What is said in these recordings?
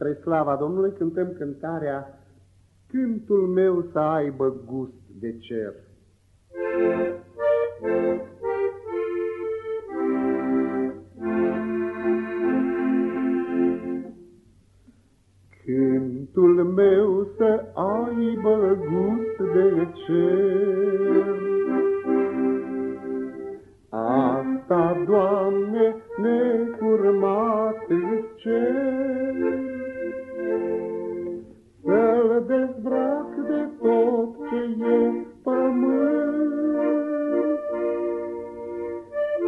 Spre slava Domnului cântăm cântarea Cântul meu să aibă gust de cer. Cântul meu să aibă gust de cer. Pământ,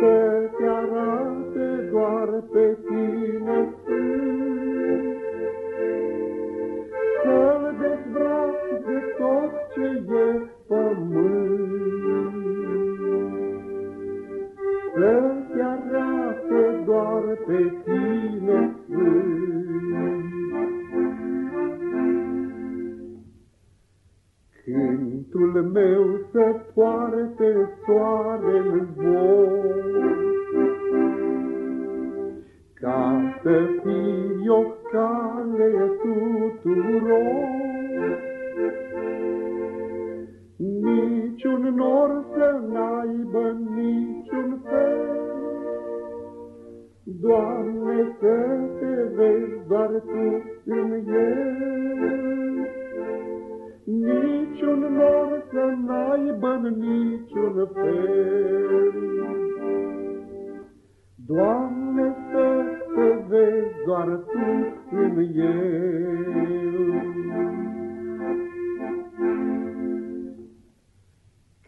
Să-ți arate doar pe tine sfânt. Să-l dezbrac de tot ce e pământ, Să-ți arate doar pe tine sfânt. Cântul meu să poarte soare în zbor, Ca să fii o cale tuturor. Niciun nor să n-aibă niciun fel, Doamne, să te vezi doar Tu în el. Să n-aibă niciun fel. Doamne, să te vezi doar Tu în el.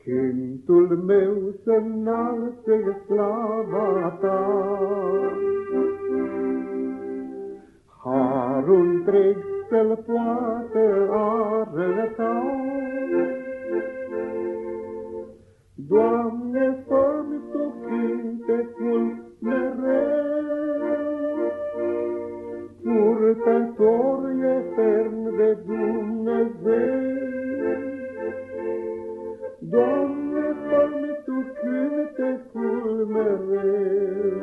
Cântul meu să înalțe slava Ta, Harul întreg să-l poată arăta. Doamne, fă-mi Tu cântecul mereu, Purtător etern de Dumnezeu. Doamne, fă-mi Tu cântecul mereu,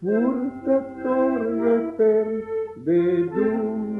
Purtător etern de Dumnezeu.